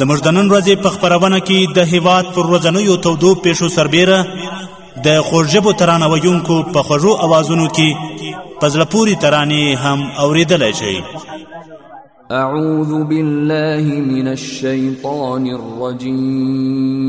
زموږ د نن ورځې په خبرونه کې د هیواد پر ورځنیو تودو پیښو سربیره د خوږژبو ترانه ویونکو په خوږو اوازونو کې په زړه پورې ترانې هم اوریدلی شئ اعوذ بالله من الشیطان الرجیم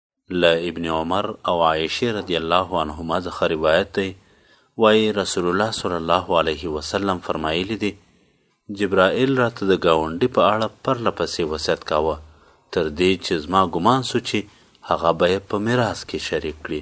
له ابن عمر او عائشې رضی الله عنهما څخه روایت دی وایي رسول الله صلی الله علیه وسلم فرمایلی دی جبرائیل راته د ګاونډي په اړه پرله پسې وصیت کاوه تر دې چې زما ګمان سو چې هغه به یې په میراث کې شریک کړي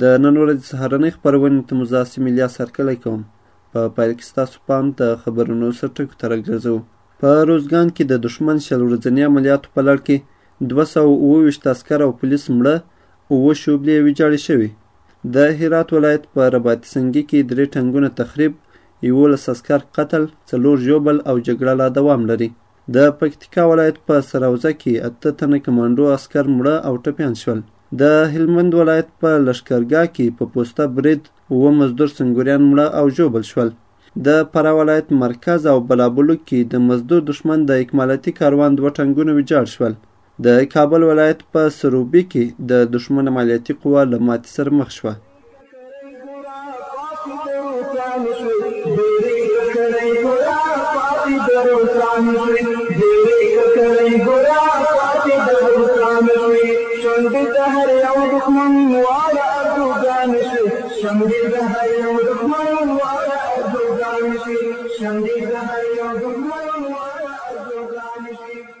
د نن ورځې سهارنۍ خپرونې ته مو زاسې ملي اثر کلی کوم په پیل کې ستاسو پام د خبرونو سرټکو ته راګرځو په روزګان کې د دښمن شل ورځني عملیاتو په لړ کې دوه سوه اووه ویشت عسکر او پولیس مړه اووه شوبلې یې ویجاړې شوې د هرات ولایت په رباط سنګي کې درې ټنګونه تخریب یولس عسکر قتل څلور ژوبل او جګړه لا دوام لري د پکتیکا ولایت په سراوزه کې اته تنه کمانډو عسکر مړه او ټپیان شول. د هلمند ولایت په لښکرګاه کې په پوسته برید اووه مزدور سنګوریان مړه او ژوبل شول. د فراه ولایت مرکز او بلابلوک کې د مزدور دښمن د اکمالاتي کاروان دوه ټانګونه ویجاړ شول. د کابل ولایت په سروبي کې د دښمن عملیاتي قوه له ماتې سره مخ شوه شمدې د هر یو دښمن واړه ارزوګان شي شمدې د هر یو دښمن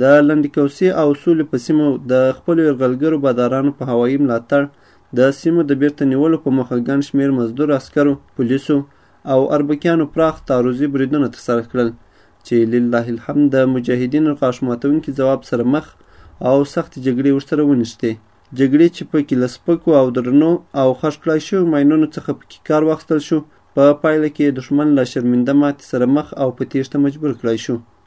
د لنډې کوسې او سولې په سیمو د خپلو یرغلګرو بادارانو په هوایي ملاتړ د سیمو د بیرته نیولو په موخه ګڼ شمېر مزدور عسکرو، پولیسو او اربکیانو پراخ تعرضي بریدونه ترسره کړل چې لله الحمد د مجاهدینو غاښ ماتونکي ځواب سره مخ او سختې جګړې ورسره ونښتې جګړې چې پکې له سپکو او درنو او خښ کړای شوو ماینونو څخه پکې کار واخیستل شو په پایله کې دښمن له شرمنده ماتې سره مخ او په تیښته مجبور کړای شو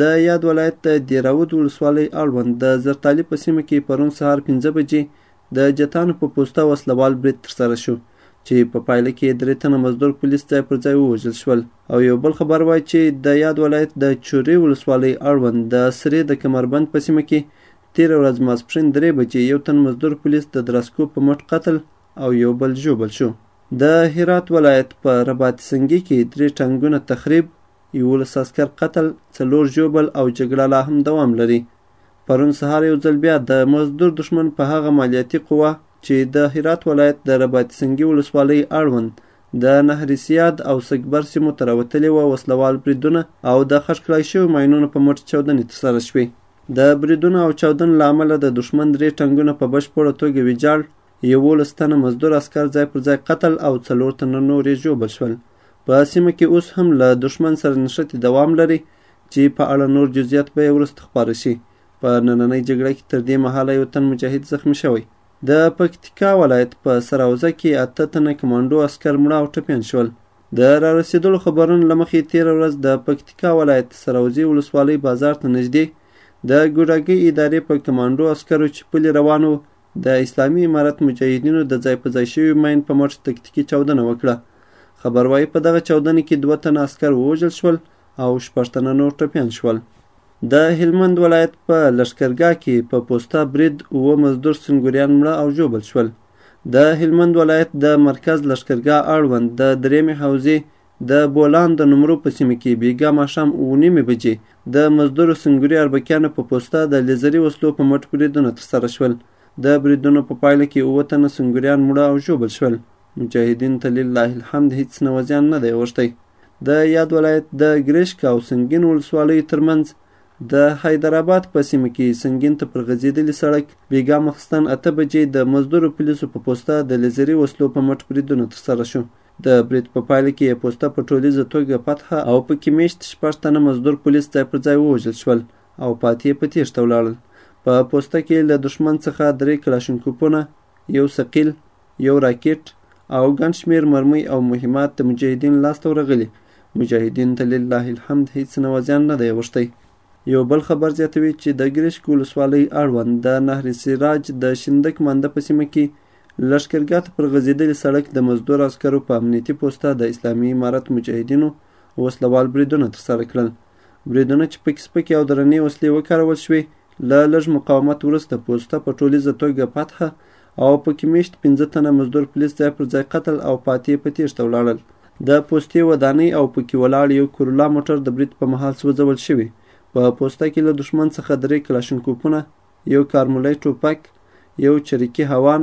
د یاد ولایت د دیراود ولسوالۍ اړوند د زرتالي په سیمه کې پرون سهار پنځه بجې د جتانو په پوسته وسلوال برید ترسره شو چې په پایله کې درې تنه مزدور پولیس ځای پر ځای ووژل شول او یو بل خبر وایي چې د یاد ولایت د چورې ولسوالۍ اړوند د سرې د کمربند په سیمه کې تېره ورځ ماسپښین درې بجې یو تن مزدور پولیس د دراسکو په مټ قتل او یو بل ژوبل شو د هرات ولایت په رباط سنګي کې درې ټانګونه تخریب یولس عسکر قتل، څلور ژوبل او جګړه لا هم دوام لري. پرون سهار یو ځل بیا د مزدور دښمن په هغه مالیاتي قوه چې د هرات ولایت د رباط سنګي ولسوالۍ اړوند د نهر سیاد او سګبر سیمو ته راوتلي وه وسلوال بریدونه او د خښ کړای شویو ماینونو په مټ چاودنې ترسره شوې. د بریدونو او چاودنو له امله د دښمن درې ټانګونه په بشپړه توګه ویجاړ یوولس تنه مزدور عسکر ځای پر ځای قتل او څلور تنه نور یې ژوبل شول په سیمه کې اوس هم له دښمن سره نښتې دوام لري چې په اړه نور جزئیات به یې وروسته خپاره شي په نننۍ جګړه کې تر دې مهاله یو تن مجاهد زخمی شوی د پکتیکا ولایت په سراوزه کې اته تنه کمانډو عسکر مړه او ټپیان شول د رارسېدلو خبرونو له مخې تېره ورځ د پکتیکا ولایت سراوزي ولسوالۍ بازار ته نږدې د ګوډاګۍ ادارې په کمانډو عسکرو چې پلي روان وو د اسلامي امارت مجاهدینو د ځای په ځای شوي ماین په مټ تکتیکي چاودنه وکړه. خبر وايي په دغه چاودنه کې دوه تنه عسکر ووژل شول او شپږ تنه نور ټپیان شول. د هلمند ولایت په لشکرګاه کې په پوسته برید اووه مزدور سنګوریان مړه او ژوبل شول. د هلمند ولایت د مرکز لشکرګاه اړوند د درېیمې حوزې د بولان د نمرو په سیمه کې بیګا ماښام اوه نیمې بجې د مزدورو سنګري اربکیانو په پوسته د لیزري وسلو په مټ بریدونه ترسره شول. د بریدونو په پایله کې اووه تنه سنګریان مړه او ژوبل شول. مجاهدین ته لله الحمد هیڅ نوزیان نه دی اوښتی. د یاد ولایت د ګریشک او سنګین ولسوالیو ترمنځ د حیدرآباد په سیمه کې سنګین ته پر غځېدلي سړک بیګا مخستن اته بجې د مزدورو پولیسو په پوسته د لیزري وسلو په مټ بریدونه ترسره شو د برید په پایله کې یې پوسته په ټولیزه توګه فتح او په کې میشت شپږ تنه مزدور پولیس ځای پر ځای ووژل شول او پاتې یې په تیښته ولاړل. په پوسته کې له دښمن څخه درې کلاشینکوپونه، یو ثقیل، یو راکټ او ګڼ شمیر مرمۍ او مهمات د مجاهدین لاس ته ورغلي. مجاهدین ته لله الحمد هیڅ نوازیان نه دی اوښتی. یو بل خبر زیاتوي چې د ګریشک ولسوالۍ اړوند د نهر سراج د شیندک مانده په سیمه کې لښکرګاه ته پر غځېدلي سړک د مزدور عسکرو په امنیتي پوسته د اسلامي امارت مجاهدینو وسله وال بریدونه ترسره کړل. بریدونه چې پکې سپکې او درنې وسلې وکارول شوې، له لږ مقاومت وروسته پوسته په ټولیزه توګه فتحه او پکې میشت پنځه تنه مزدور پولیس ځای پر ځای قتل او پاتې په تیښته ولاړل د پوستې ودانۍ او پکې ولاړ یو کورولا موټر د برید په مهال سوځول شوی په پوسته کې له دښمن څخه درې کلاشینکوپونه یو کارمولی ټوپک، یو چریکي هوان،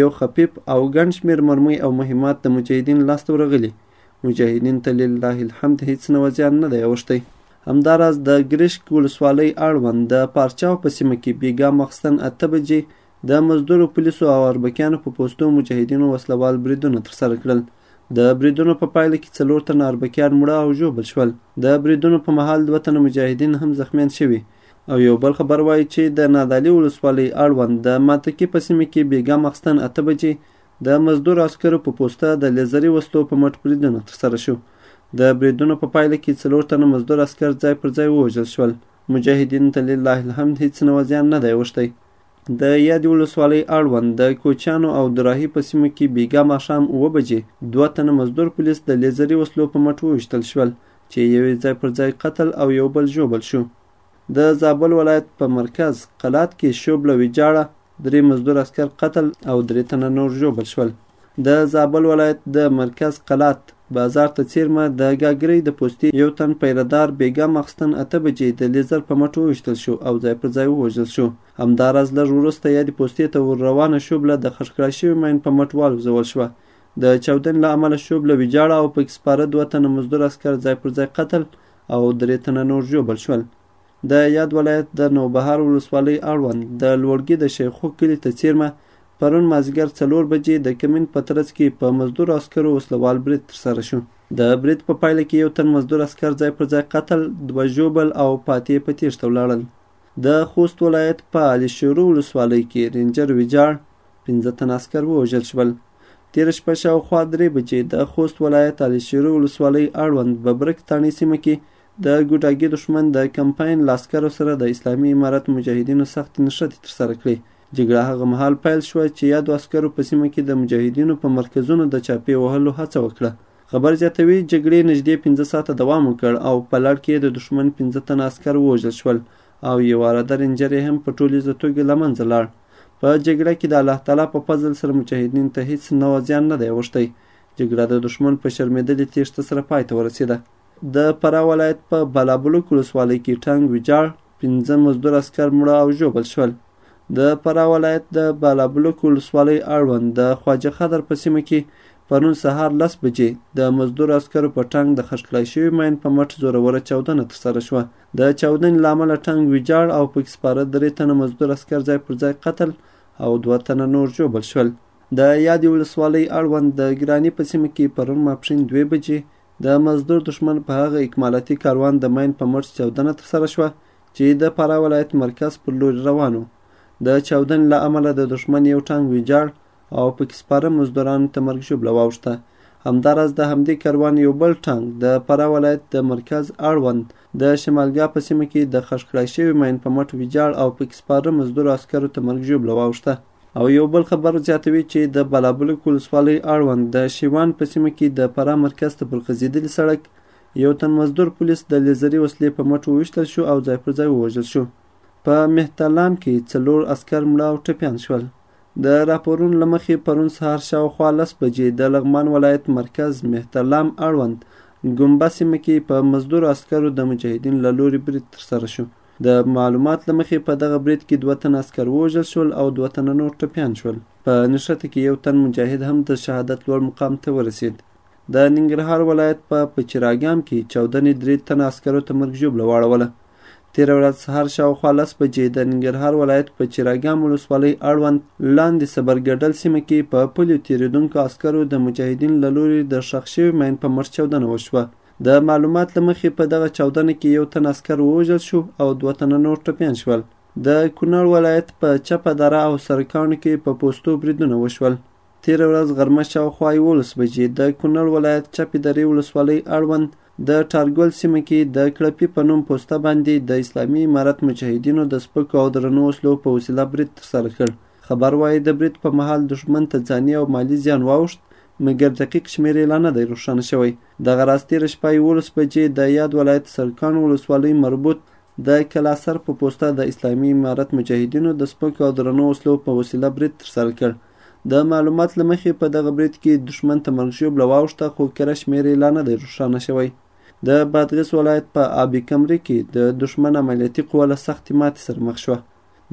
یو خفیف او ګڼ شمېر مرمۍ او مهمات د مجاهدین لاسته ورغلي. مجاهدین ته لله الحمد هیڅ نوع زیان نه دی اوښتی. همداراز د ګرشک ولسوالۍ اړوند د پارچاو په سیمه کې بیګا ماخستن اته بجې د مزدورو پولیسو او اربکیانو په پوستو مجاهدینو وسله وال بریدونه ترسره کړل. د بریدونو په پایله کې څلور تنه اربکیان مړه او ژوبل شول. د بریدونو په مهال دوه تنه مجاهدین هم زخمیان شوي او یو بل خبر وایي چې د نادعلي ولسوالۍ اړوند د ماتکي په سیمه کې بېګا ماخستن اته بجې د مزدور عسکرو په پوسته د لیزري وسلو په مټ بریدونه ترسره شو. د بریدونو په پایله کې څلور تنه مزدور عسکر ځای پر ځای ووژل شول مجاهدین ته لله الحمد هیڅ نوع زیان نه دی اوښتی د یادې ولسوالۍ اړوند د کوچیانو او دراهي په سیمو کې بیګا ماښام اوه بجې دوه تنه مزدور پولیس د لیزري وسلو په مټ وویشتل شول چې یو یې ځای پر ځای قتل او یو بل ژوبل شو. د زابل ولایت په مرکز قلات کې شوبله ویجاړه درې مزدور عسکر قتل او درې تنه نور ژوبل شول. د زابل ولایت د مرکز قلات بازار ته څیرمه د ګاګرۍ د پوستې یو تن پیردار بیګا ماخستن اته بجې د لیزر په مټ وویشتل شو او ځای پر ځای ووژل شو همداراز لږ وروسته یادې پوستې ته ور روانه شوبله د خښ کړای شوي ماین په مټ والوزول شوه د چاودنې له امله شوبله ویجاړه او پکې سپاره دوه تنه مزدور عسکر ځای پر ځای قتل او درې تنه نور ژوبل شول د یاد ولایت د نوبهار ولسوالۍ اړوند د لوړګي د شیخو کلي ته څیرمه پرون مازیګر څلور بجې د کمین په ترڅ کې په مزدور عسکرو وسلوال برید ترسره شو د برید په پایله کې یو تن مزدور عسکر ځای پر ځای قتل دوه ژوبل او پاتې په تیښته ولاړل د خوست ولایت په علي شیرو ولسوالۍ کې رینجر ویجاړ پنځه تن عسکر ووژل شول تېره شپه شاوخوا درې بجې د خوست ولایت علي شیرو ولسوالۍ اړوند ببرک تاڼې سیمه کې د ګوډاګي دښمن د کمپاین له عسکرو سره د اسلامي امارت مجاهدینو سختې نښتې ترسره کړې جګړه هغه مهال پیل شوه چې یادو عسکرو په سیمه کې د مجاهدینو په مرکزونو د چاپې وهلو هڅه وکړه خبر زیاتوي جګړې نږدې پنځه ساعته دوام وکړ او په لړ کې د دښمن پنځه تنه عسکر ووژل شول او یو عراده رینجر یې هم په ټولیزه توګه له منځه لاړ په جګړه کې د الله تعالی په فضل سره مجاهدین ته هیڅ نوع زیان نه دی اوښتی جګړه د دښمن په شرمېدلې تېښته سره پای ته ورسېده د فراه ولایت په بالابلوک ولسوالۍ کې ټانګ ویجاړ پنځه مزدور عسکر مړه او ژوبل شول د فراه ولایت د بالابلوک ولسوالۍ اړوند د خواجه خدر په سیمه کې پرون سهار لس بجې د مزدور عسکرو په ټانګ د خښکړای شوي ماین په مټ زوروره چاودنه ترسره شوه د چاودنې له امله ټانګ ویجاړ او پکې سپاره درې تنه مزدور عسکر ځای پر ځای قتل او دوه تنه نور ژوبل شول د یادې ولسوالۍ اړوند د ګراني په سیمه کې پرون ماپښین دوې بجې د مزدور دښمن په هغه اکمالاتي کاروان د ماین په مټ چاودنه ترسره شوه چې د فراه ولایت مرکز پر لوري روان و. د چاودنې له امله د دښمن یو ټانګ ویجاړ او پکې سپاره مزدورانو ته مرګ ژوبله واوښته. همداراز د همدې کاروان یو بل ټانګ د فراه ولایت د مرکز اړوند د شمالګاه په سیمه کې د خښ کړای شوي ماین په مټ ویجاړ او پکې سپاره مزدور عسکرو ته مرګ ژوبله واوښته او یو بل خبر زیاتوي چې د بلابلک ولسوالۍ اړوند د شیوان په سیمه کې د فراه مرکز ته پر غځېدلي سړک یو تن مزدور پولیس د لیزري وسلې په مټ وویشتل شو او ځای پر ځای ووژل شو. په مهترلام کې څلور عسکر مړه او ټپیان شول. د راپورونو له مخې پرون سهار شاوخوا لس بجې د لغمان ولایت مرکز مهترلام اړوند ګمبه سیمه کې په مزدور عسکرو د مجاهدین له لوري برید ترسره شو. د معلومات له مخې په دغه برید کې دوه تن عسکر ووژل شول او دوه تنه نور ټپیان شول. په نښته کې یو تن مجاهد هم د شهادت لوړ مقام ته ورسید. د ننګرهار ولایت په پچیراګام کې چاودنې درې تنه عسکرو ته مرګ ژوبله واړوله تېره ورځ سهار شاوخوا لس بجې د ننګرهار ولایت په چیراګام ولسوالۍ اړوند لاندې صبرګډل سیمه کې په پلیو تېرېدونکو عسکرو د مجاهدین له لوري د ښخ شوي مین په مټ چاودنه وشوه د معلومات له مخې په دغه چاودنه کې یو تن عسکر ووژل شو او دوه تنه نور ټپیان شول د کونړ ولایت په چپه دره او سرکاڼو کې په پوستو بریدونه وشول تېره ورځ غرمه شاوخوا یولس بجې د کونړ ولایت چپې درې ولسوالۍ اړوند د ټارګل سیمه کې د کړپي په نوم پوسته باندې د اسلامي امارت مجاهدینو د سپکو او درنو وسلو په وسیله برید ترسره کړ خبر وايي د برید په مهال دښمن ته ځاني او مالي زیان واوښت مګر دقیق شمېر یې لا نه دی روښانه شوی دغه راز تېره شپه یولس بجې د یاد ولایت سرکاڼ ولسوالۍ مربوط د کلاسر په پوسته د اسلامي امارت مجاهدینو د سپکو او درنو وسلو په وسیله برید ترسره کړ د معلومات له مخې په دغه برید کې دښمن ته مرګ ژوبله واوښته خو کره شمېر یې لا نه دی روښانه شوی. د بادغیس ولایت په آب کمري کې د دښمن عملیاتي قوه له سختې ماتې سره مخ شوه.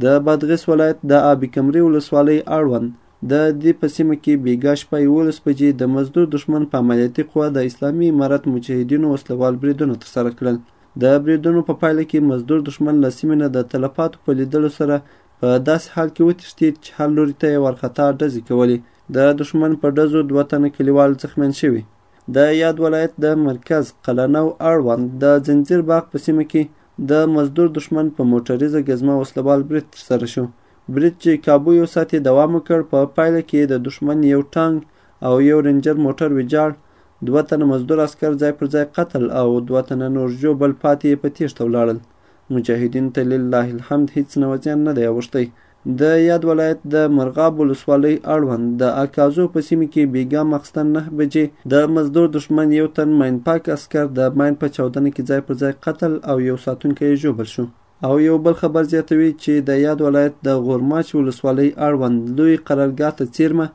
د بادغیس ولایت د آب کمري ولسوالۍ اړوند د دې په سیمه کې بیګا شپه یولس بجې د مزدور دښمن په عملیاتي قوه د اسلامي امارت مجاهدینو وسلوال بریدونه ترسره کړل د بریدونو په پایله کې مزدور دښمن له سیمې نه د تلفاتو په لیدلو سره په داسې حال کې وتښتید چې هر لوري ته یې وارخطا ډزې کولې د دښمن په ډزو دوه تنه کلیوال زخمیان شوي د یاد ولایت د مرکز قلنو اړوند د ځنځیر باغ په سیمه کې د مزدور دښمن په موټریزه ګزمه وسلوال برید ترسره شو برید چې کابو یو ساعت یې دوام وکړ په پایله کې د دښمن یو ټانګ او یو رنجر موټر ویجاړ دوه تنه مزدور عسکر ځای پر ځای قتل او دوه تنه نور ژوبل پاتې یې په تیښته ولاړل مجاهدین ته لله الحمد هیڅ نوع زیان نه دی اوښتی. د یاد ولایت د مرغاب ولسوالۍ اړوند د اکازو په سیمه کې بیګا ماخستن نهه بجې د مزدور دښمن یو تن ماین پاک عسکر د ماین په چاودنه کې ځای پر ځای قتل او یو ساتونکی یې ژوبل شو. او یو بل خبر زیاتوي چې د یاد ولایت د غورماچ ولسوالۍ اړوند لوی قرارګاه ته څیرمه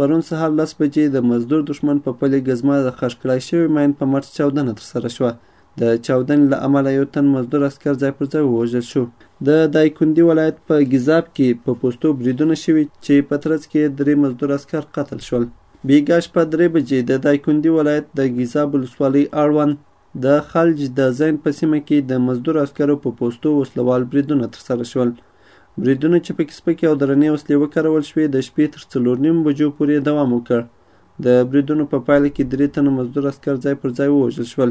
پرون سهار لس بجې د مزدور دښمن په پلې ګزمه د خښ کړای شوي ماین په مټ چاودنه ترسره شوه د چاودنې له امله یو تن مزدور عسکر ځای پر ځای ووژل شو د دایکندي ولایت په ګیزاب کې په پوستو بریدونه شوي چې په ترڅ کې درې مزدور عسکر قتل شول بیګا شپه درې بجې د دایکندي ولایت د ګیزاب ولسوالۍ اړوند د خلج د زین په سیمه کې د مزدور عسکرو په پوستو وسلوال بریدونه ترسره شول بریدونو چې پکې سپکې او درنې وسلې وکارول شوې د شپې تر څلور نیم بجو پورې دوام وکړ د بریدونو په پایله کې درې تنه مزدور عسکر ځای پر ځای ووژل شول.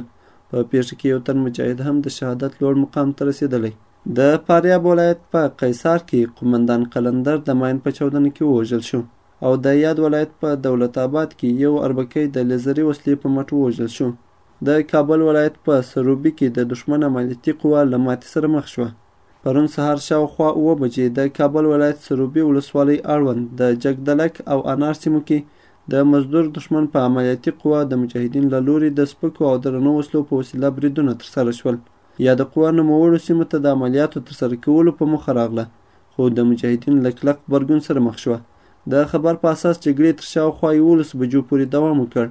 په پیښه کې یو تن مجاهد هم د شهادت لوړ مقام ته رسېدلی. د فاریاب ولایت په قیصار کې قومندان قلندر د ماین په چاودنه کې ووژل شو او د یاد ولایت په دولت آباد کې یو اربکی د لیزري وسلې په مټ ووژل شو. د کابل ولایت په سروبي کې د دښمن عملیاتي قوه له ماتې سره مخ شوه. پرون سهار شاوخوا اووه بجې د کابل ولایت سروبي ولسوالۍ اړوند د جګدلک او انار سیمو کې د مزدور دښمن په عملیاتي قوا د مجاهدین له لوري د سپکو او درنو وسلو په وسیله بریدونه ترسره شول. یاده قوا نوموړو سیمو ته د عملیاتو ترسره کولو په موخه راغله، خو د مجاهدین له کلک غبرګون سره مخ شوه. د خبر په اساس جګړې تر شاوخوا یولس بجو پورې دوام وکړ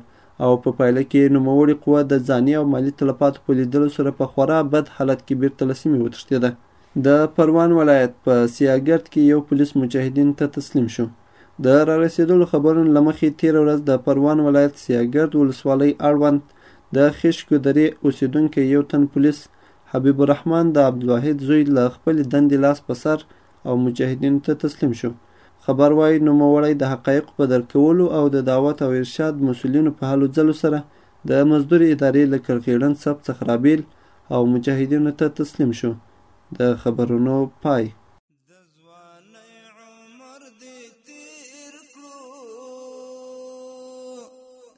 او په پایله کې نوموړې قوه د ځاني او مالي تلفاتو په لیدلو سره په خورا بد حالت کې بیرته له سیمې وتښتېده. د پروان ولایت په سیاګرد کې یو پولیس مجاهدین ته تسلیم شو. د رارسېدلو خبرونو له مخې تېره ورځ د پروان ولایت سیاګرد ولسوالۍ اړوند د خشکو درې اوسېدونکی یو تن پولیس حبیب الرحمن د عبدالواحد زوی له خپلې دندې لاس په سر او مجاهدینو ته تسلیم شو. خبر وايي نوموړی د حقایقو په درک کولو او د دعوت او ارشاد مسولینو په هلو ځلو سره د مزدور ادارې له کړکېړن صف څخه رابېل او مجاهدینو ته تسلیم شو. د خبرونو پای.